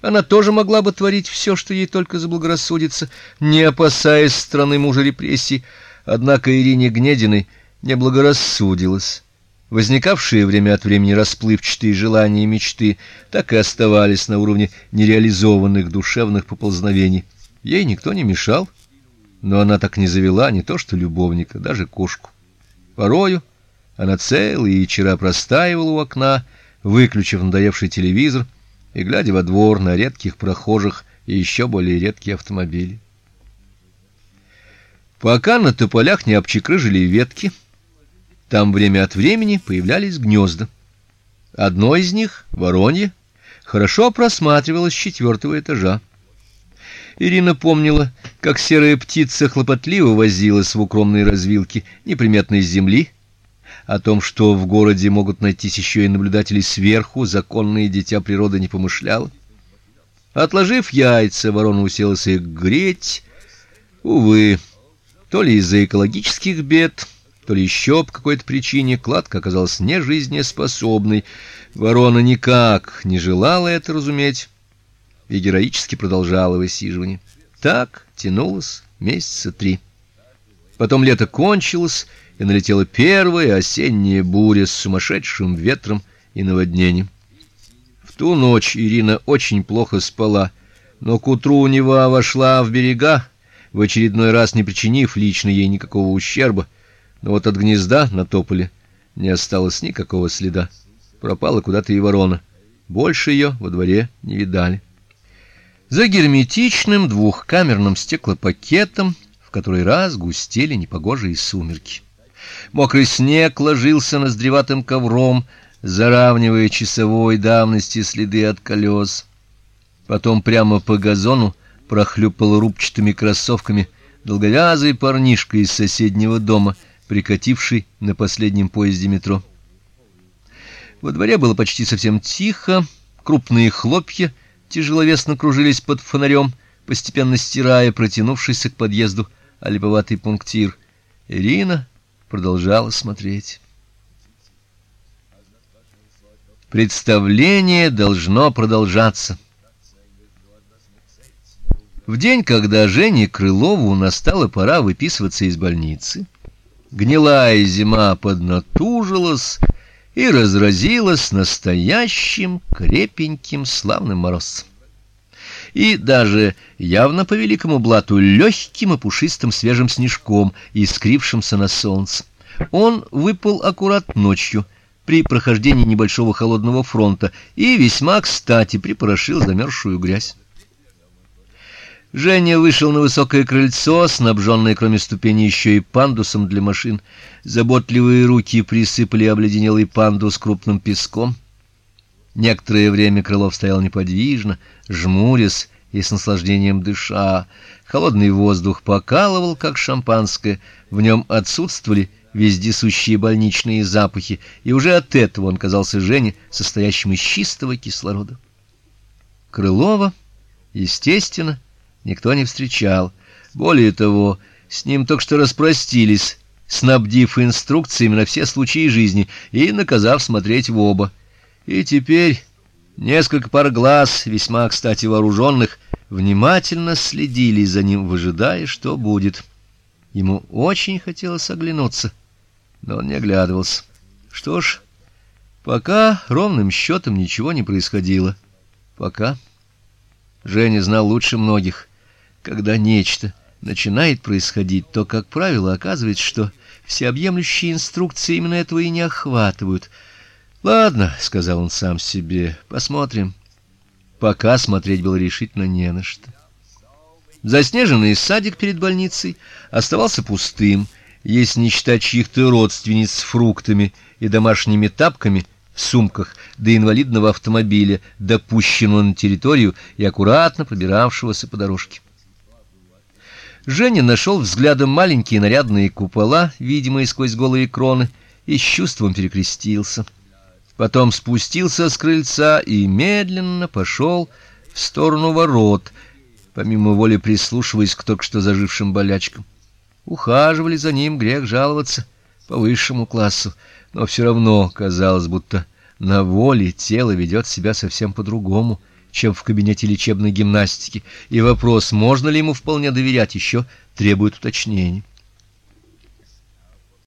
Она тоже могла бы творить все, что ей только заблагорассудится, не опасаясь страны мужа репрессий, однако Ирине Гнединой не благорассудилось. Возникавшие время от времени расплывчатые желания и мечты так и оставались на уровне нереализованных душевных поползновений. Ей никто не мешал, но она так не завела не то что любовника, даже кошку. Порою она целые вечера простаивала у окна, выключив надоевший телевизор и глядя во двор на редких прохожих и еще более редкие автомобили. Пока на тополях не обчекрыжили ветки, там время от времени появлялись гнезда. Одно из них, воронье, хорошо просматривалось с четвертого этажа. Ирина помнила, как серая птица хлопотливо возилась в укромной развилке неприметной земли, о том, что в городе могут найтись еще и наблюдатели сверху, законное дитя природы не помышляла. Отложив яйца, ворона уселась их греть. Увы, то ли из-за экологических бед, то ли еще по какой-то причине кладка оказалась нежизнеспособной. Ворона никак не желала это разуметь и героически продолжала высиживание. Так тянулось месяца три. Потом лето кончилось, и налетела первая осенняя буря с сумасшедшим ветром и наводнением. В ту ночь Ирина очень плохо спала, но к утру Нева вошла в берега, в очередной раз не причинив лично ей никакого ущерба, но вот от гнезда на тополе не осталось никакого следа. Пропала куда-то и ворона. Больше ее во дворе не видали. За герметичным двухкамерным стеклопакетом в который раз густели непогожие сумерки. Мокрый снег ложился ноздреватым ковром, заравнивая часовой давности следы от колес. Потом прямо по газону прохлюпал рубчатыми кроссовками долговязый парнишка из соседнего дома, прикативший на последнем поезде метро. Во дворе было почти совсем тихо, крупные хлопья тяжеловесно кружились под фонарем, постепенно стирая протянувшийся к подъезду олиповатый пунктир. Ирина продолжала смотреть. Представление должно продолжаться. В день, когда Жене Крылову настала пора выписываться из больницы, гнилая зима поднатужилась и разразилась настоящим крепеньким славным морозом и даже явно по великому блату легким и пушистым свежим снежком, искрившимся на солнце. Он выпал аккурат ночью при прохождении небольшого холодного фронта и весьма кстати припорошил замерзшую грязь. Женя вышел на высокое крыльцо, снабженное кроме ступеней еще и пандусом для машин. Заботливые руки присыпали обледенелый пандус крупным песком. Некоторое время Крылов стоял неподвижно, жмурясь и с наслаждением дыша. Холодный воздух покалывал, как шампанское, в нем отсутствовали вездесущие больничные запахи, и уже от этого он казался Жене состоящим из чистого кислорода. Крылова, естественно, никто не встречал. Более того, с ним только что распростились, снабдив инструкциями на все случаи жизни и наказав смотреть в оба. И теперь несколько пар глаз, весьма, кстати, вооруженных, внимательно следили за ним, выжидая, что будет. Ему очень хотелось оглянуться, но он не оглядывался. Что ж, пока ровным счетом ничего не происходило. Пока. Женя знал лучше многих, когда нечто начинает происходить, то, как правило, оказывается, что всеобъемлющие инструкции именно этого и не охватывают — Ладно, сказал он сам себе. Посмотрим. Пока смотреть было решительно не на что. Заснеженный садик перед больницей оставался пустым, если не считать чьих-то родственниц с фруктами и домашними тапками в сумках до инвалидного автомобиля, допущенного на территорию и аккуратно пробиравшегося по дорожке. Женя нашел взглядом маленькие нарядные купола, видимые сквозь голые кроны, и с чувством перекрестился потом спустился с крыльца и медленно пошел в сторону ворот, помимо воли прислушиваясь к только что зажившим болячкам. Ухаживали за ним, грех жаловаться, по высшему классу, но все равно казалось, будто на воле тело ведет себя совсем по-другому, чем в кабинете лечебной гимнастики, и вопрос, можно ли ему вполне доверять, еще требует уточнения.